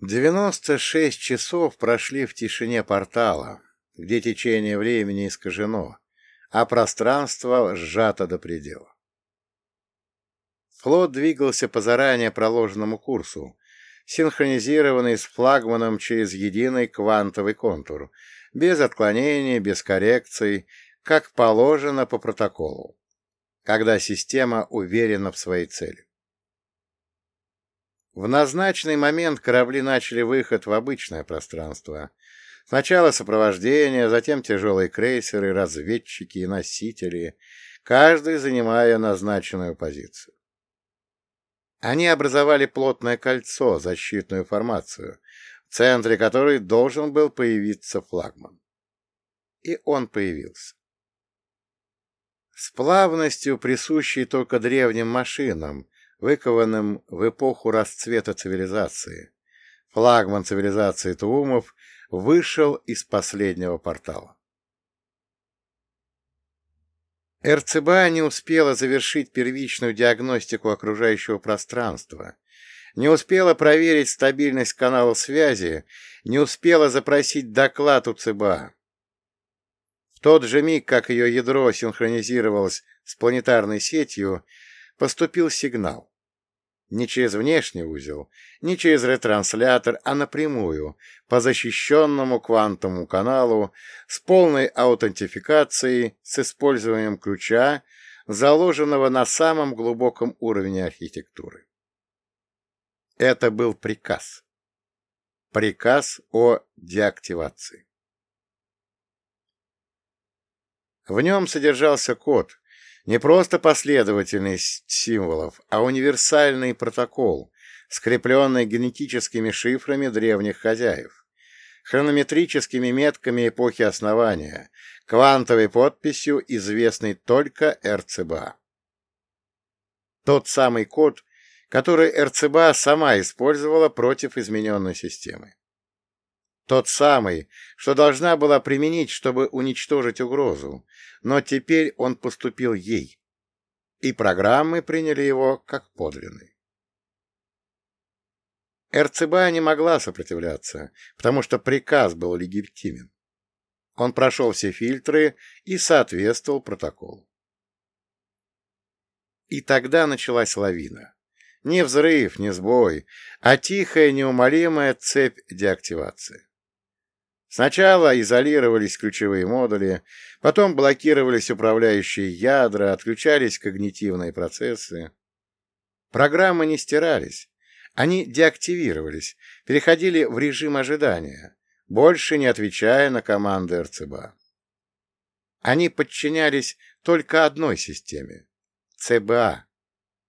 Девяносто шесть часов прошли в тишине портала, где течение времени искажено, а пространство сжато до предела. Флот двигался по заранее проложенному курсу, синхронизированный с флагманом через единый квантовый контур, без отклонений, без коррекций, как положено по протоколу, когда система уверена в своей цели. В назначенный момент корабли начали выход в обычное пространство. Сначала сопровождение, затем тяжелые крейсеры, разведчики и носители, каждый занимая назначенную позицию. Они образовали плотное кольцо, защитную формацию, в центре которой должен был появиться флагман. И он появился. С плавностью, присущей только древним машинам, выкованным в эпоху расцвета цивилизации. Флагман цивилизации Туумов вышел из последнего портала. РЦБА не успела завершить первичную диагностику окружающего пространства, не успела проверить стабильность канала связи, не успела запросить доклад у ЦБА. В тот же миг, как ее ядро синхронизировалось с планетарной сетью, поступил сигнал. Не через внешний узел, не через ретранслятор, а напрямую, по защищенному квантовому каналу, с полной аутентификацией, с использованием ключа, заложенного на самом глубоком уровне архитектуры. Это был приказ. Приказ о деактивации. В нем содержался код, не просто последовательность символов, а универсальный протокол, скрепленный генетическими шифрами древних хозяев, хронометрическими метками эпохи основания, квантовой подписью, известной только РЦБА. Тот самый код, который РЦБА сама использовала против измененной системы. Тот самый, что должна была применить, чтобы уничтожить угрозу, но теперь он поступил ей, и программы приняли его как подлинный. РЦБ не могла сопротивляться, потому что приказ был легитимен. Он прошел все фильтры и соответствовал протоколу. И тогда началась лавина. Не взрыв, не сбой, а тихая, неумолимая цепь деактивации. Сначала изолировались ключевые модули, потом блокировались управляющие ядра, отключались когнитивные процессы. Программы не стирались, они деактивировались, переходили в режим ожидания, больше не отвечая на команды РЦБА. Они подчинялись только одной системе — ЦБА,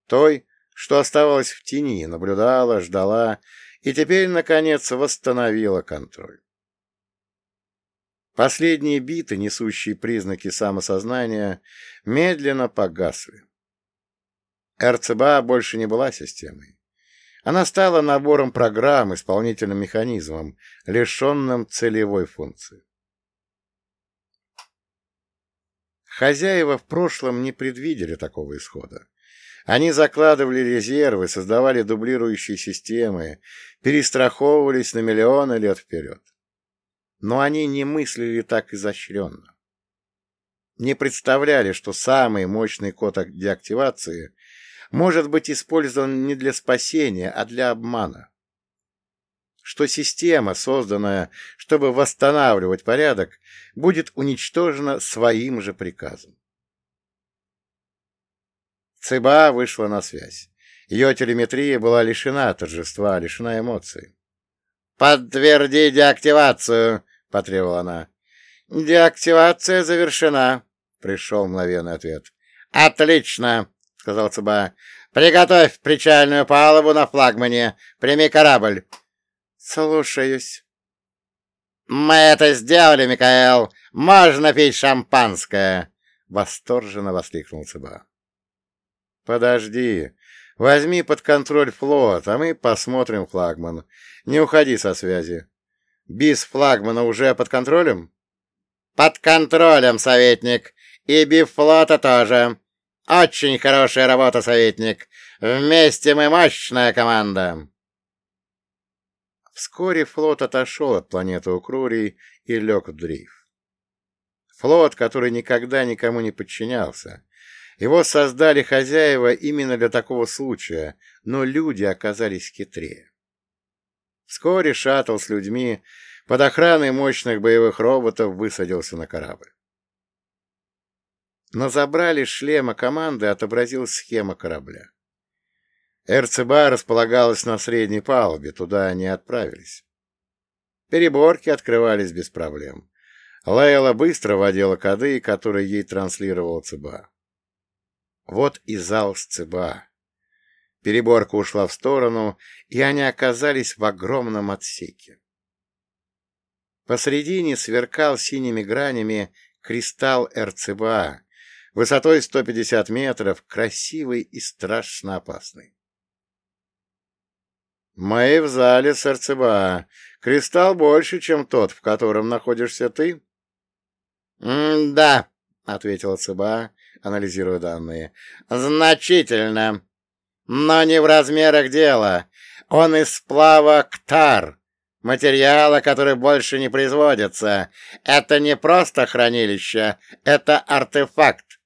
той, что оставалась в тени, наблюдала, ждала и теперь, наконец, восстановила контроль. Последние биты, несущие признаки самосознания, медленно погасли. РЦБА больше не была системой. Она стала набором программ, исполнительным механизмом, лишенным целевой функции. Хозяева в прошлом не предвидели такого исхода. Они закладывали резервы, создавали дублирующие системы, перестраховывались на миллионы лет вперед но они не мыслили так изощренно. Не представляли, что самый мощный код деактивации может быть использован не для спасения, а для обмана. Что система, созданная, чтобы восстанавливать порядок, будет уничтожена своим же приказом. ЦБА вышла на связь. Ее телеметрия была лишена торжества, лишена эмоций. «Подтверди деактивацию!» — потребовала она. «Деактивация завершена», — пришел мгновенный ответ. «Отлично», — сказал Цыба. «Приготовь причальную палубу на флагмане. Прими корабль». «Слушаюсь». «Мы это сделали, Микаэл! Можно пить шампанское!» — восторженно воскликнул Цыба. «Подожди. Возьми под контроль флот, а мы посмотрим флагман. Не уходи со связи. Бис флагмана уже под контролем? Под контролем, советник. И бифлота тоже. Очень хорошая работа, советник. Вместе мы мощная команда. Вскоре флот отошел от планеты Укрурий и лег в дрейф. Флот, который никогда никому не подчинялся. Его создали хозяева именно для такого случая, но люди оказались хитрее. Вскоре шаттл с людьми под охраной мощных боевых роботов высадился на корабль. На забрали шлема команды отобразилась схема корабля. РЦБ располагалась на средней палубе, туда они отправились. Переборки открывались без проблем. Лейла быстро водила коды, которые ей транслировал ЦБА. Вот и зал с ЦБА. Переборка ушла в сторону, и они оказались в огромном отсеке. Посредине сверкал синими гранями кристалл РЦБА, высотой 150 метров, красивый и страшно опасный. «Мы в зале с РЦБА. Кристалл больше, чем тот, в котором находишься ты?» «Да», — ответил ЦБА, анализируя данные. «Значительно. Но не в размерах дела. Он из сплава ктар, материала, который больше не производится. Это не просто хранилище, это артефакт.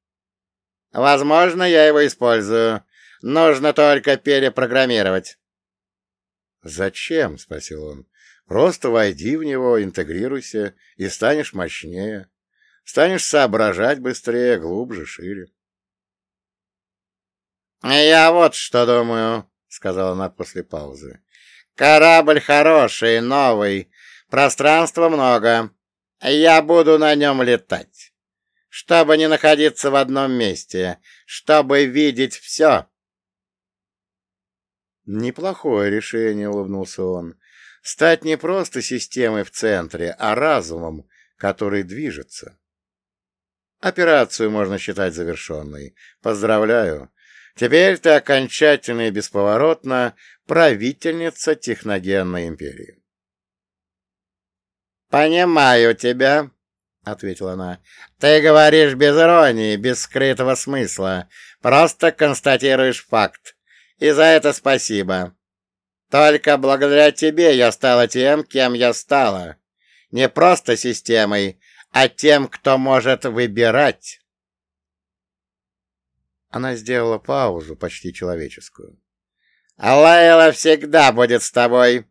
Возможно, я его использую. Нужно только перепрограммировать». «Зачем?» — спросил он. «Просто войди в него, интегрируйся, и станешь мощнее. Станешь соображать быстрее, глубже, шире». «Я вот что думаю», — сказала она после паузы. «Корабль хороший, новый, пространства много. Я буду на нем летать, чтобы не находиться в одном месте, чтобы видеть все». «Неплохое решение», — улыбнулся он. «Стать не просто системой в центре, а разумом, который движется». Операцию можно считать завершенной. Поздравляю. Теперь ты окончательно и бесповоротно правительница техногенной империи. «Понимаю тебя», — ответила она. «Ты говоришь без иронии, без скрытого смысла. Просто констатируешь факт. И за это спасибо. Только благодаря тебе я стала тем, кем я стала. Не просто системой, а тем, кто может выбирать. Она сделала паузу, почти человеческую. «Лайла всегда будет с тобой.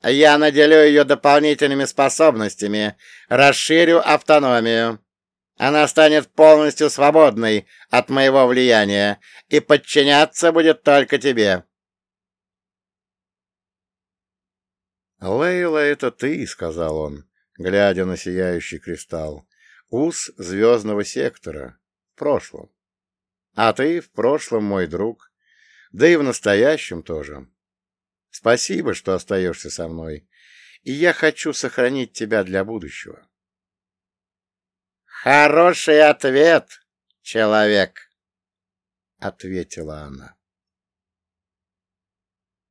Я наделю ее дополнительными способностями, расширю автономию. Она станет полностью свободной от моего влияния и подчиняться будет только тебе. «Лейла, это ты», — сказал он, глядя на сияющий кристалл. «Ус звездного сектора. В прошлом. А ты в прошлом мой друг. Да и в настоящем тоже. Спасибо, что остаешься со мной. И я хочу сохранить тебя для будущего». «Хороший ответ, человек!» — ответила она.